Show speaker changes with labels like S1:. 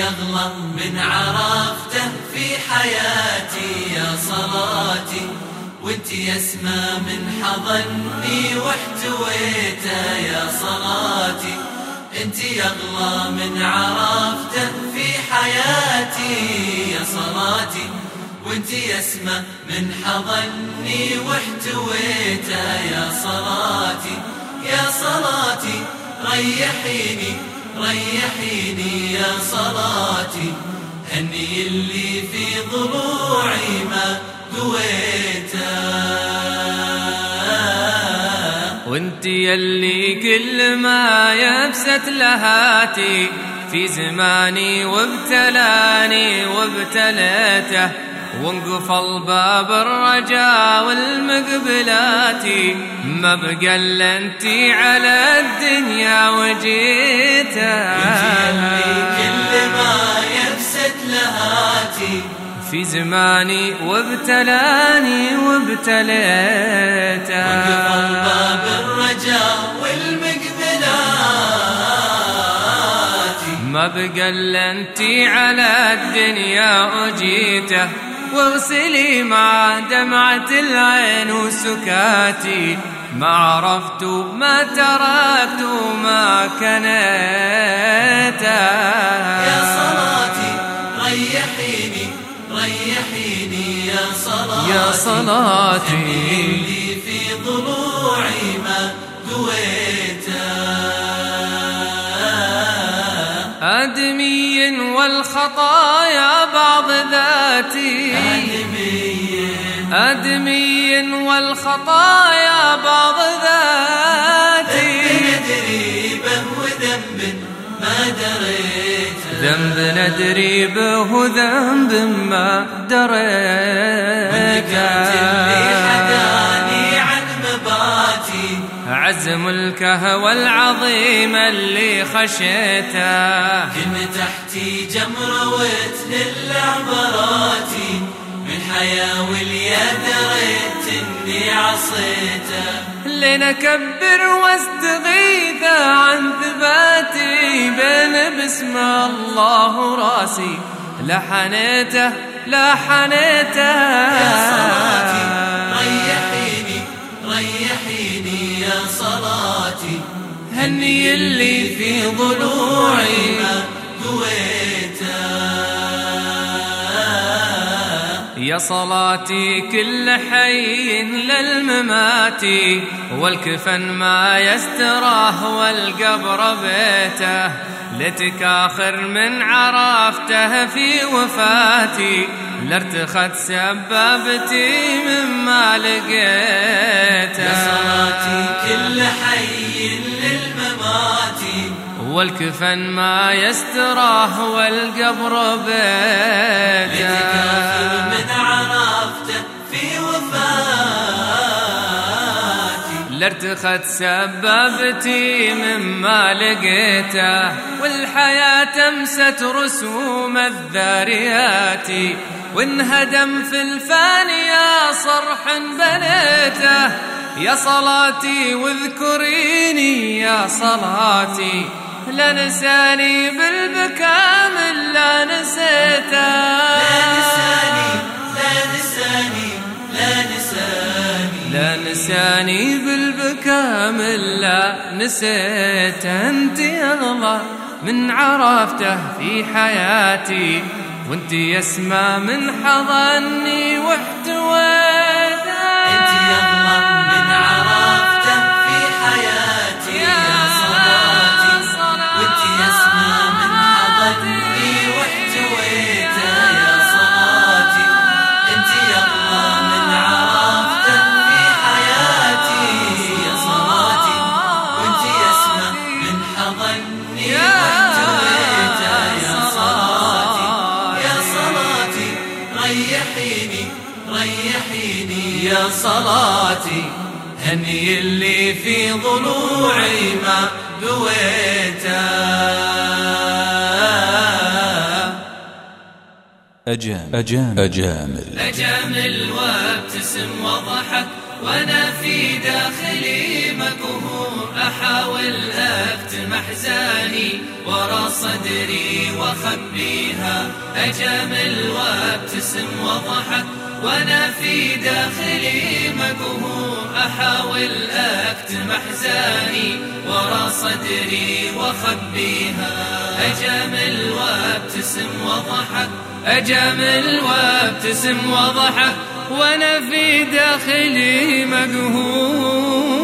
S1: يغلى من عرفته في حياتي يا صلاتي وانت يسمى من حضني واحتويته يا صلاتي. انت يغلى من عرفته في حياتي يا صلاتي وانت يسمى من حضني واحتويته يا صلاتي. يا صلاتي ريحيني ريحيني يا صلاتي. هني اللي في ضلوعي ما دويته.
S2: وانت يلي كل ما يبست لهاتي في زماني وابتلاني وابتليته. وانقفل باب الرجاء والمقبلات ما بقى إلا أنت على الدنيا وجيته.
S1: كل ما
S2: في زماني وابتلاني وابتليته
S1: وانقفل باب الرجاء والمقبلات.
S2: ما بقى إلا أنت على الدنيا وجيته واغسلي مع دمعة العين وسكاتي. ما عرفت ما تركت ما كنت
S1: يا صلاتي ريحيني يا صلاتي
S2: يا صلاتي.
S1: اللي في ضلوعي ما دويته
S2: آدمي والخطايا بعض ذاتي. آدمي. والخطايا بعض ذاتي.
S1: به وذنب ما دريت.
S2: ذنب ندري به ذنب ما
S1: ذكرت اللي حداني عن مباتي
S2: عزم الكهوى العظيم اللي خشيته.
S1: كن تحتي جمرة وتهل عبراتي من حياة واليا دريت إني عصيته.
S2: لنكبر واستغيث عن ثباتي بين باسم الله راسي لحنيته. لحنيته
S1: يا صلاتي ريحيني ريحيني يا صلاتي. هني اللي في ضلوعي. ما
S2: يا صلاتي كل حي للممات والكفن ما يستراه والقبر بيته. لتكاخر من عرفته في وفاتي لارتخت سبابتي مما لقيته.
S1: يا صلاتي كل حي للممات.
S2: والكفن ما يستراه والقبر بيته.
S1: لتكافر من عرفته
S2: لارتخت سبابتي مما لقيته والحياة امست رسوم الذاريات وانهدم في الفانية صرح بنيته. يا صلاتي واذكريني يا صلاتي لا نساني بالبكاء من لا نسيته.
S1: لا نساني لا نساني لا نساني.
S2: لا نساني بالبكاء من لا نسيت أنت اغلى من عرفته في حياتي وأنت يسمى من حضني واحتويته
S1: أنت يغلى ريحيني ريحيني يا صلاتي. هني اللي في ضلوعي ما دويته.
S3: أجامل أجامل أجامل.
S1: أجامل وابتسم وضحك وأنا في داخلي أكتم أحزاني ورا صدري وأخبيها أجامل وابتسم وضحك وأنا في داخلي
S2: مقهور أحاول أكتم أحزاني ورا صدري وأخبيها أجامل وابتسم وضحك أجامل وابتسم وضحك وأنا في داخلي مقهور